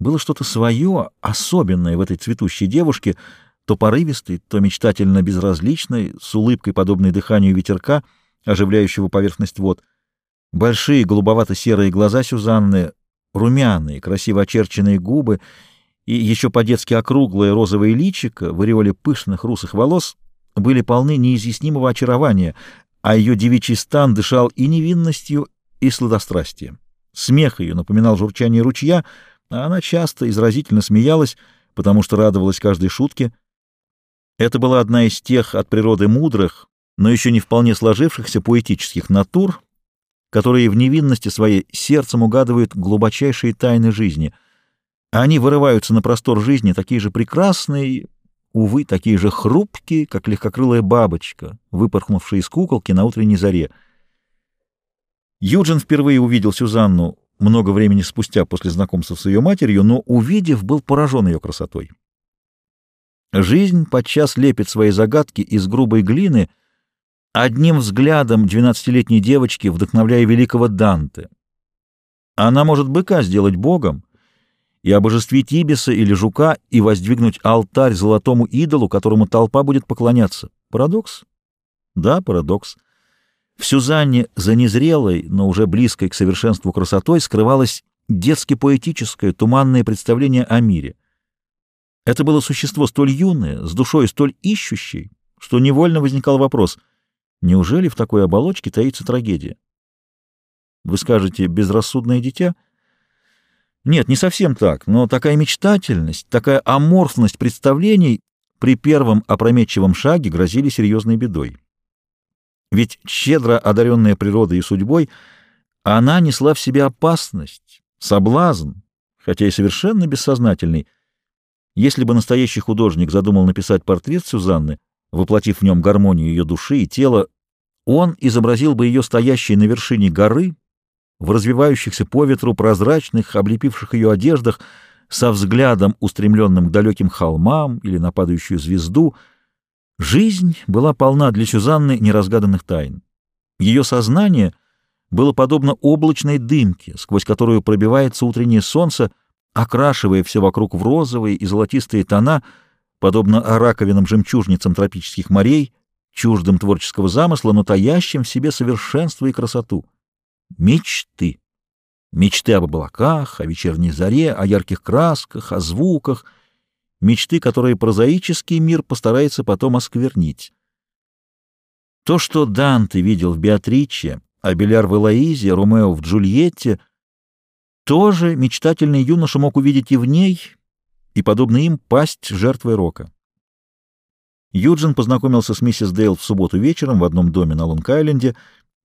Было что-то свое, особенное в этой цветущей девушке, то порывистой, то мечтательно безразличной, с улыбкой, подобной дыханию ветерка, оживляющего поверхность вод. Большие голубовато-серые глаза Сюзанны, румяные, красиво очерченные губы и еще по-детски округлое розовое личико в ореоле пышных русых волос были полны неизъяснимого очарования, а ее девичий стан дышал и невинностью, и сладострастием. Смех ее напоминал журчание ручья, а она часто изразительно смеялась, потому что радовалась каждой шутке. Это была одна из тех от природы мудрых, но еще не вполне сложившихся поэтических натур, которые в невинности своей сердцем угадывают глубочайшие тайны жизни. Они вырываются на простор жизни такие же прекрасные, увы, такие же хрупкие, как легкокрылая бабочка, выпорхнувшая из куколки на утренней заре. Юджин впервые увидел Сюзанну много времени спустя после знакомства с ее матерью, но, увидев, был поражен ее красотой. Жизнь подчас лепит свои загадки из грубой глины, одним взглядом двенадцатилетней девочки, вдохновляя великого Данте. Она может быка сделать богом и обожествить Ибиса или жука и воздвигнуть алтарь золотому идолу, которому толпа будет поклоняться. Парадокс? Да, парадокс. В Сюзанне за незрелой, но уже близкой к совершенству красотой скрывалось детски-поэтическое, туманное представление о мире. Это было существо столь юное, с душой столь ищущей, что невольно возникал вопрос, неужели в такой оболочке таится трагедия? Вы скажете, безрассудное дитя? Нет, не совсем так, но такая мечтательность, такая аморфность представлений при первом опрометчивом шаге грозили серьезной бедой. Ведь щедро одаренная природой и судьбой, она несла в себе опасность, соблазн, хотя и совершенно бессознательный. Если бы настоящий художник задумал написать портрет Сюзанны, воплотив в нем гармонию ее души и тела, он изобразил бы ее стоящей на вершине горы, в развивающихся по ветру прозрачных, облепивших ее одеждах, со взглядом, устремленным к далеким холмам или на падающую звезду — Жизнь была полна для Сюзанны неразгаданных тайн. Ее сознание было подобно облачной дымке, сквозь которую пробивается утреннее солнце, окрашивая все вокруг в розовые и золотистые тона, подобно раковинам-жемчужницам тропических морей, чуждым творческого замысла, но таящим в себе совершенство и красоту. Мечты. Мечты об облаках, о вечерней заре, о ярких красках, о звуках — мечты, которые прозаический мир постарается потом осквернить. То, что Данте видел в Беатриче, а Беляр в Элоизе, Ромео в Джульетте, тоже мечтательный юноша мог увидеть и в ней, и, подобно им, пасть жертвой рока. Юджин познакомился с миссис Дейл в субботу вечером в одном доме на Лонг-Айленде,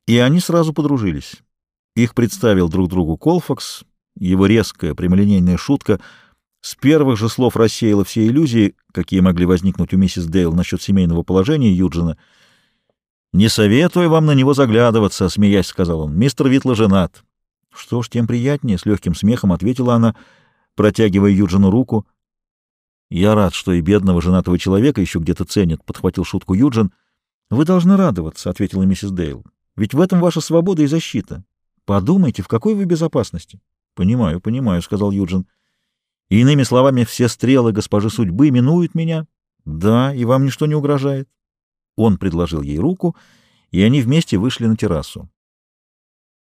и они сразу подружились. Их представил друг другу Колфакс, его резкая прямолинейная шутка — с первых же слов рассеяла все иллюзии, какие могли возникнуть у миссис Дейл насчет семейного положения Юджина. «Не советую вам на него заглядываться», — смеясь сказал он. «Мистер Витла женат». «Что ж, тем приятнее», — с легким смехом ответила она, протягивая Юджину руку. «Я рад, что и бедного женатого человека еще где-то ценят», — подхватил шутку Юджин. «Вы должны радоваться», — ответила миссис Дейл. «Ведь в этом ваша свобода и защита. Подумайте, в какой вы безопасности». «Понимаю, понимаю», — сказал Юджин. И иными словами, все стрелы госпожи судьбы минуют меня. Да, и вам ничто не угрожает. Он предложил ей руку, и они вместе вышли на террасу.